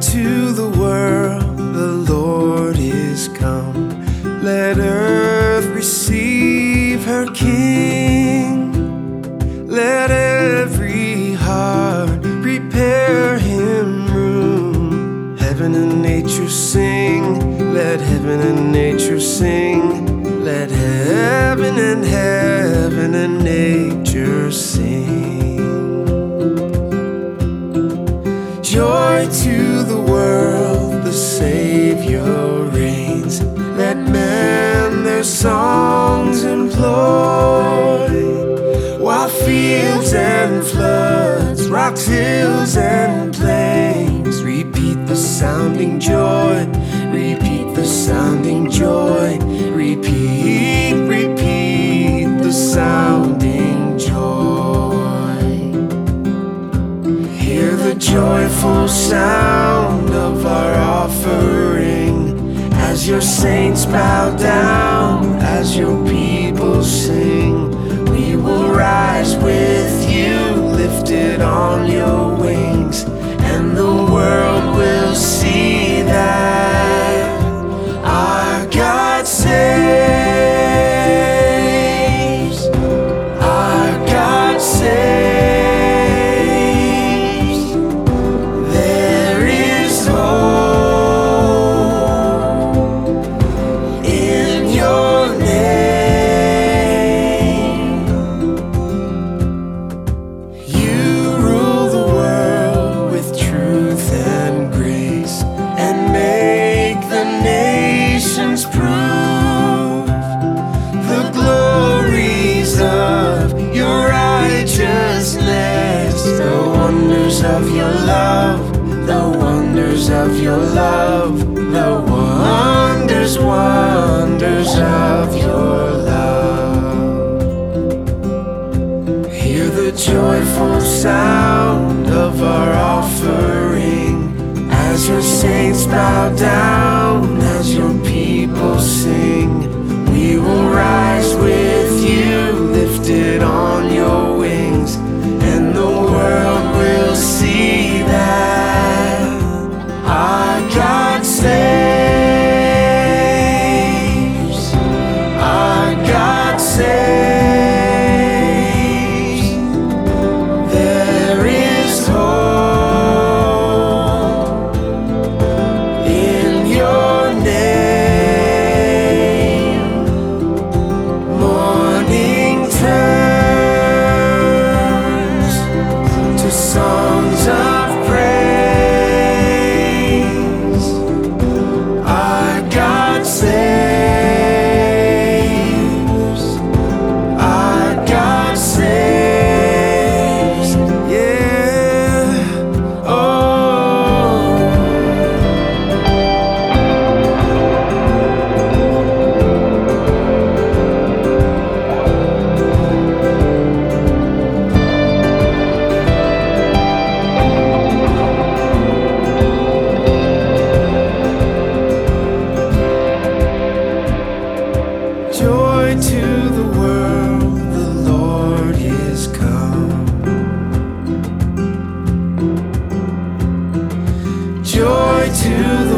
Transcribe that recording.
to the world, the Lord is come. Let earth receive her King. Let every heart prepare him room. Heaven and nature sing. Let heaven and nature sing. Let heaven and heaven floods, rocks, hills, and plains repeat the sounding joy, repeat the sounding joy, repeat, repeat the sounding joy. Hear the joyful sound of our offering as your saints bow down, as your people your love, the wonders of your love, the wonders, wonders of your love. Hear the joyful sound of our offering as your saints bow down, as your people sing. We will rise with you, lifted on your To